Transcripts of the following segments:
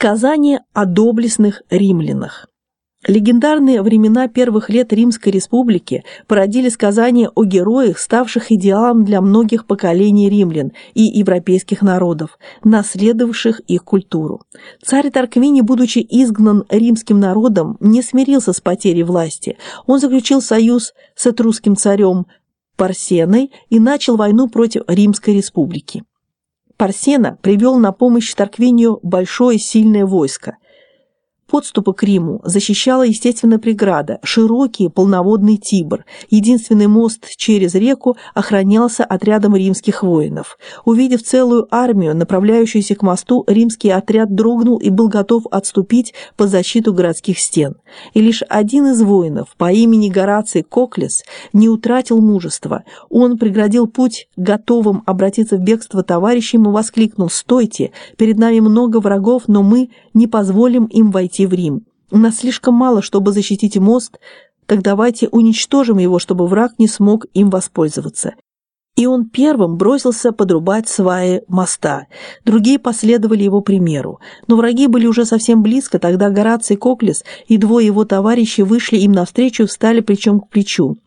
Сказание о доблестных римлянах. Легендарные времена первых лет Римской республики породили сказания о героях, ставших идеалом для многих поколений римлян и европейских народов, наследовавших их культуру. Царь Тарквини, будучи изгнан римским народом, не смирился с потерей власти. Он заключил союз с этрусским царем Парсеной и начал войну против Римской республики. Парсена привел на помощь Тарквинию большое сильное войско. Подступы к Риму защищала естественная преграда – широкий полноводный Тибр. Единственный мост через реку охранялся отрядом римских воинов. Увидев целую армию, направляющуюся к мосту, римский отряд дрогнул и был готов отступить под защиту городских стен. И лишь один из воинов по имени Гораций Коклес не утратил мужества. Он преградил путь готовым обратиться в бегство товарищам и воскликнул «Стойте! Перед нами много врагов, но мы не позволим им войти идти в Рим. У нас слишком мало, чтобы защитить мост, так давайте уничтожим его, чтобы враг не смог им воспользоваться. И он первым бросился подрубать сваи моста. Другие последовали его примеру. Но враги были уже совсем близко, тогда Гораций Коклес и двое его товарищей вышли им навстречу и встали плечом к плечу.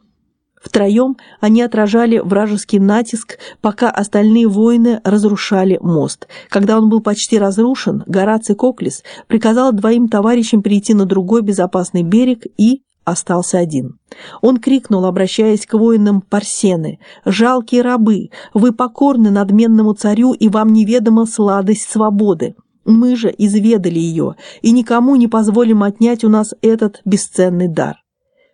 Втроем они отражали вражеский натиск, пока остальные воины разрушали мост. Когда он был почти разрушен, Гораций Коклис приказал двоим товарищам перейти на другой безопасный берег и остался один. Он крикнул, обращаясь к воинам Парсены, «Жалкие рабы, вы покорны надменному царю, и вам неведома сладость свободы. Мы же изведали ее, и никому не позволим отнять у нас этот бесценный дар».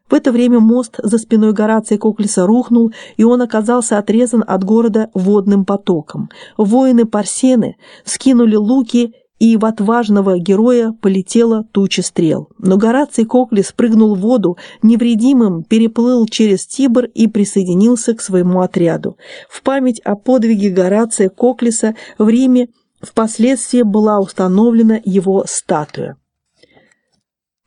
В это время мост за спиной Горация Коклиса рухнул, и он оказался отрезан от города водным потоком. Воины Парсены скинули луки, и в отважного героя полетела туча стрел. Но Гораций Коклис прыгнул в воду, невредимым переплыл через Тибр и присоединился к своему отряду. В память о подвиге Горация Коклиса в Риме впоследствии была установлена его статуя.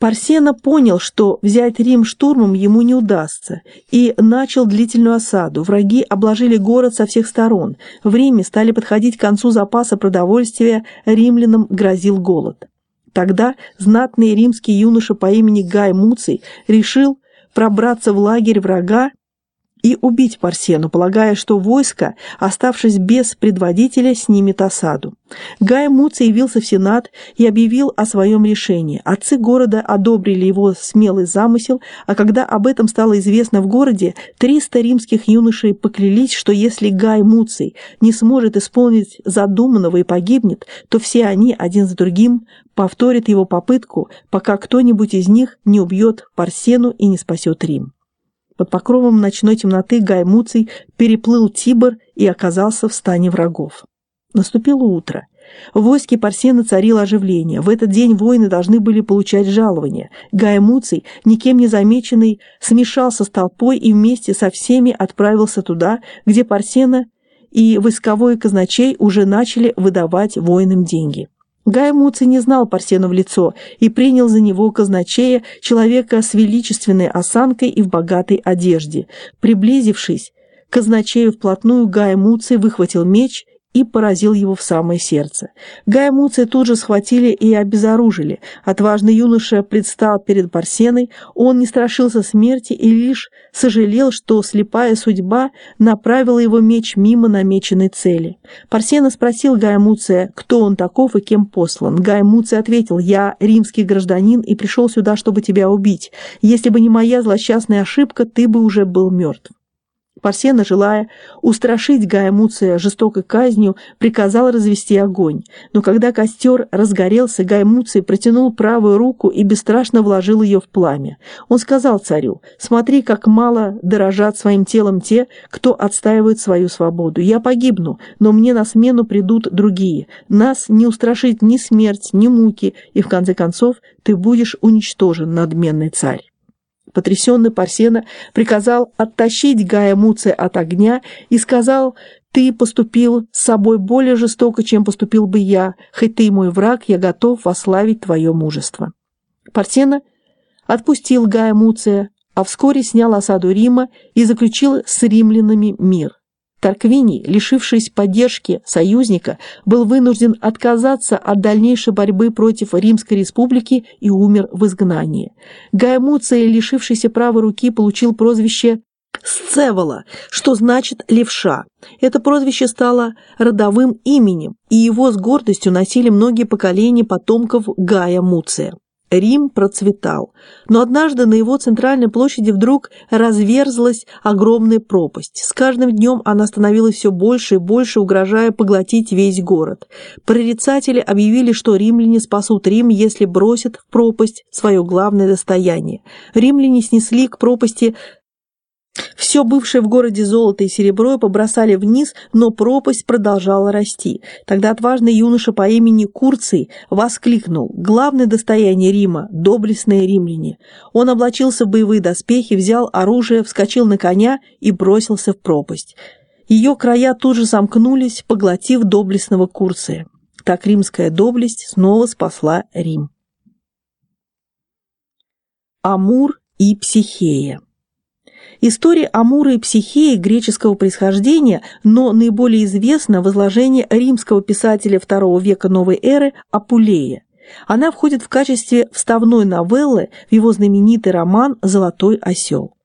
Парсена понял, что взять Рим штурмом ему не удастся, и начал длительную осаду. Враги обложили город со всех сторон. В Риме стали подходить к концу запаса продовольствия, римлянам грозил голод. Тогда знатный римский юноша по имени Гай Муций решил пробраться в лагерь врага и убить Парсену, полагая, что войско, оставшись без предводителя, снимет осаду. Гай Муций явился в Сенат и объявил о своем решении. Отцы города одобрили его смелый замысел, а когда об этом стало известно в городе, 300 римских юношей поклялись, что если Гай Муций не сможет исполнить задуманного и погибнет, то все они один за другим повторят его попытку, пока кто-нибудь из них не убьет Парсену и не спасет Рим. Под покровом ночной темноты Гай Муций переплыл Тибр и оказался в стане врагов. Наступило утро. В войске Парсена царило оживление. В этот день воины должны были получать жалования. Гай Муций, никем не замеченный, смешался с толпой и вместе со всеми отправился туда, где Парсена и войсковой казначей уже начали выдавать воинам деньги. Гай Муций не знал Парсена в лицо и принял за него казначея, человека с величественной осанкой и в богатой одежде. Приблизившись казначею вплотную, Гай Муций выхватил меч и поразил его в самое сердце. Гая Муция тут же схватили и обезоружили. Отважный юноша предстал перед Парсеной, он не страшился смерти и лишь сожалел, что слепая судьба направила его меч мимо намеченной цели. Парсена спросил Гая Муция, кто он таков и кем послан. Гай Муция ответил, «Я римский гражданин и пришел сюда, чтобы тебя убить. Если бы не моя злосчастная ошибка, ты бы уже был мертв». Парсена, желая устрашить Гая Муция жестокой казнью, приказал развести огонь. Но когда костер разгорелся, Гай Муций протянул правую руку и бесстрашно вложил ее в пламя. Он сказал царю, «Смотри, как мало дорожат своим телом те, кто отстаивает свою свободу. Я погибну, но мне на смену придут другие. Нас не устрашит ни смерть, ни муки, и в конце концов ты будешь уничтожен, надменный царь». Потрясенный Парсена приказал оттащить Гая Муция от огня и сказал, «Ты поступил с собой более жестоко, чем поступил бы я. Хоть ты мой враг, я готов вославить твое мужество». Парсена отпустил Гая Муция, а вскоре снял осаду Рима и заключил с римлянами мир. Тарквини, лишившись поддержки союзника, был вынужден отказаться от дальнейшей борьбы против Римской республики и умер в изгнании. Гай Муций, лишившийся правой руки, получил прозвище Сцевола, что значит «левша». Это прозвище стало родовым именем, и его с гордостью носили многие поколения потомков Гая Муция. Рим процветал, но однажды на его центральной площади вдруг разверзлась огромная пропасть. С каждым днем она становилась все больше и больше, угрожая поглотить весь город. Прорицатели объявили, что римляне спасут Рим, если бросят в пропасть свое главное достояние. Римляне снесли к пропасти все бывшее в городе золото и серебро побросали вниз, но пропасть продолжала расти. Тогда отважный юноша по имени Курций воскликнул «Главное достояние Рима – доблестные римляне». Он облачился в боевые доспехи, взял оружие, вскочил на коня и бросился в пропасть. Ее края тут же сомкнулись, поглотив доблестного Курция. Так римская доблесть снова спасла Рим. Амур и Психея История Амура и Психеи греческого происхождения, но наиболее известна в изложении римского писателя II века новой эры Апулея. Она входит в качестве вставной новеллы в его знаменитый роман «Золотой осел».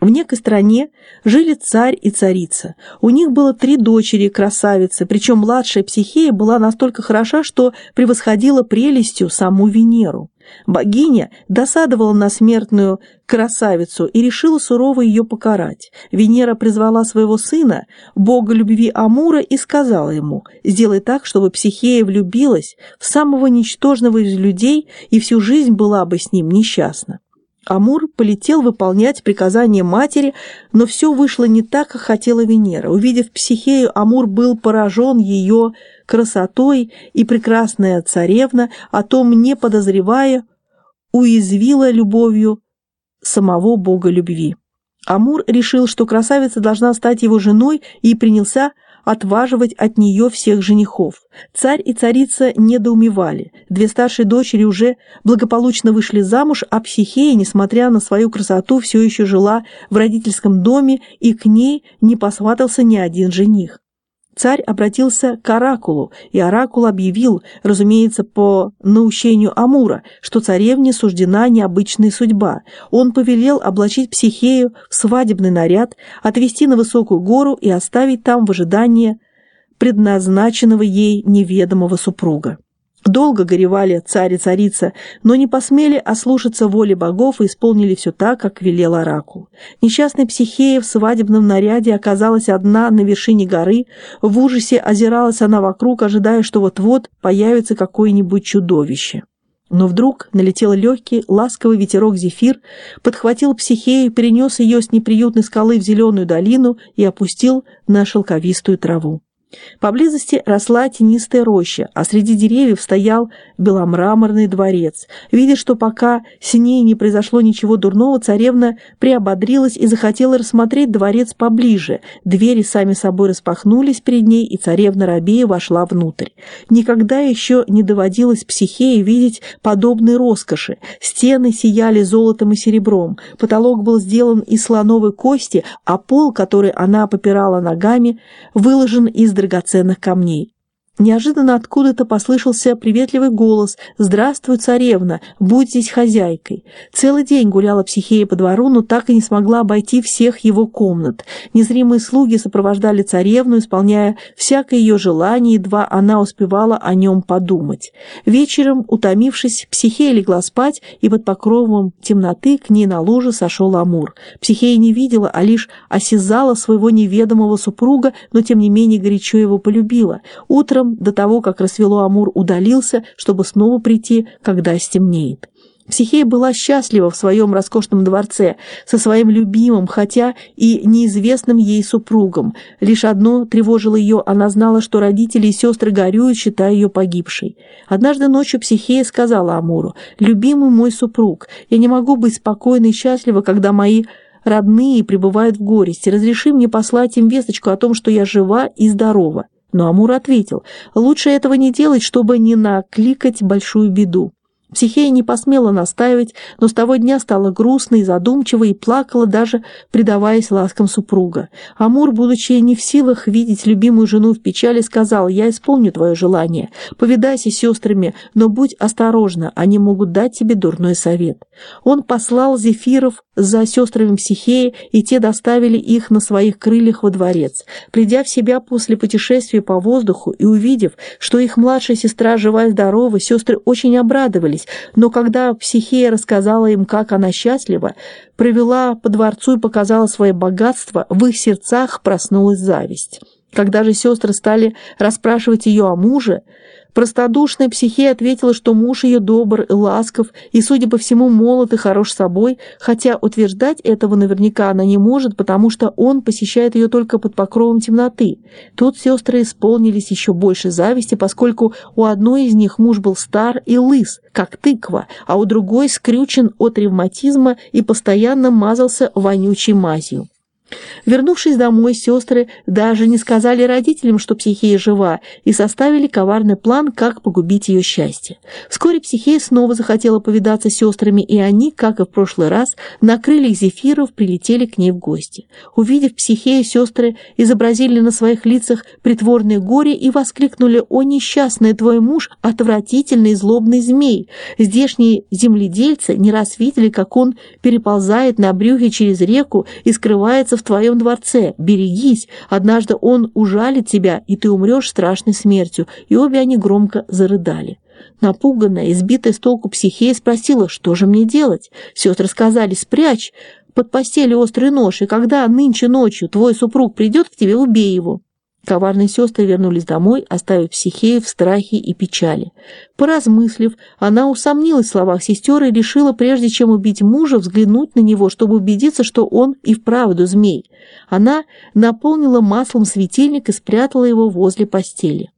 В некой стране жили царь и царица. У них было три дочери, красавицы, причем младшая Психея была настолько хороша, что превосходила прелестью саму Венеру. Богиня досадовала на смертную красавицу и решила сурово ее покарать. Венера призвала своего сына, бога любви Амура, и сказала ему, «Сделай так, чтобы Психея влюбилась в самого ничтожного из людей и всю жизнь была бы с ним несчастна». Амур полетел выполнять приказание матери, но все вышло не так, как хотела Венера. Увидев Психею, Амур был поражен ее красотой, и прекрасная царевна, о том не подозревая, уязвила любовью самого бога любви. Амур решил, что красавица должна стать его женой, и принялся отваживать от нее всех женихов. Царь и царица недоумевали. Две старшие дочери уже благополучно вышли замуж, а Психея, несмотря на свою красоту, все еще жила в родительском доме, и к ней не посватался ни один жених. Царь обратился к Оракулу, и Оракул объявил, разумеется, по наущению Амура, что царевне суждена необычная судьба. Он повелел облачить Психею в свадебный наряд, отвезти на высокую гору и оставить там в ожидании предназначенного ей неведомого супруга. Долго горевали царь и царица, но не посмели ослушаться воли богов и исполнили все так, как велел Оракул. Несчастная Психея в свадебном наряде оказалась одна на вершине горы, в ужасе озиралась она вокруг, ожидая, что вот-вот появится какое-нибудь чудовище. Но вдруг налетел легкий, ласковый ветерок зефир, подхватил Психею, перенес ее с неприютной скалы в зеленую долину и опустил на шелковистую траву. Поблизости росла тенистая роща, а среди деревьев стоял беломраморный дворец. Видя, что пока с ней не произошло ничего дурного, царевна приободрилась и захотела рассмотреть дворец поближе. Двери сами собой распахнулись перед ней, и царевна Рабея вошла внутрь. Никогда еще не доводилось психее видеть подобной роскоши. Стены сияли золотом и серебром, потолок был сделан из слоновой кости, а пол, который она попирала ногами, выложен из драгоценных камней. Неожиданно откуда-то послышался приветливый голос «Здравствуй, царевна, будь здесь хозяйкой». Целый день гуляла психея по двору, но так и не смогла обойти всех его комнат. Незримые слуги сопровождали царевну, исполняя всякое ее желание, едва она успевала о нем подумать. Вечером, утомившись, психея легла спать, и под покровом темноты к ней на ложе сошел Амур. Психея не видела, а лишь осязала своего неведомого супруга, но тем не менее горячо его полюбила. Утром до того, как рассвело Амур удалился, чтобы снова прийти, когда стемнеет. Психея была счастлива в своем роскошном дворце со своим любимым, хотя и неизвестным ей супругом. Лишь одно тревожило ее, она знала, что родители и сестры горюют, считая ее погибшей. Однажды ночью Психея сказала Амуру, «Любимый мой супруг, я не могу быть спокойна и счастлива, когда мои родные пребывают в горести. Разреши мне послать им весточку о том, что я жива и здорова». Но Амур ответил, лучше этого не делать, чтобы не накликать большую беду. Психея не посмела настаивать, но с того дня стала грустной, задумчивой и плакала, даже предаваясь ласкам супруга. Амур, будучи не в силах видеть любимую жену в печали, сказал, «Я исполню твое желание. Повидайся с сестрами, но будь осторожна, они могут дать тебе дурной совет». Он послал зефиров за сестрами Психеи, и те доставили их на своих крыльях во дворец. Придя в себя после путешествия по воздуху и увидев, что их младшая сестра жива и здорова, сестры очень обрадовались, но когда Психея рассказала им, как она счастлива, провела по дворцу и показала свое богатство, в их сердцах проснулась зависть. Когда же сестры стали расспрашивать ее о муже, Простодушная психия ответила, что муж ее добр и ласков, и, судя по всему, молод и хорош собой, хотя утверждать этого наверняка она не может, потому что он посещает ее только под покровом темноты. Тут сестры исполнились еще больше зависти, поскольку у одной из них муж был стар и лыс, как тыква, а у другой скрючен от ревматизма и постоянно мазался вонючей мазью. Вернувшись домой, сестры даже не сказали родителям, что Психея жива, и составили коварный план, как погубить ее счастье. Вскоре Психея снова захотела повидаться с сестрами, и они, как и в прошлый раз, на крыльях зефиров прилетели к ней в гости. Увидев Психею, сестры изобразили на своих лицах притворное горе и воскликнули «О, несчастный твой муж, отвратительный злобный змей!» Здешние земледельцы не раз видели, как он переползает на брюхе через реку и скрывается в твоем дворце. Берегись, однажды он ужалит тебя, и ты умрешь страшной смертью». И обе они громко зарыдали. Напуганная, избитая с толку психея спросила, что же мне делать? Сестры сказали, спрячь под постелью острый нож, и когда нынче ночью твой супруг придет к тебе, убей его. Коварные сестры вернулись домой, оставив Психею в страхе и печали. Поразмыслив, она усомнилась в словах сестер и решила, прежде чем убить мужа, взглянуть на него, чтобы убедиться, что он и вправду змей. Она наполнила маслом светильник и спрятала его возле постели.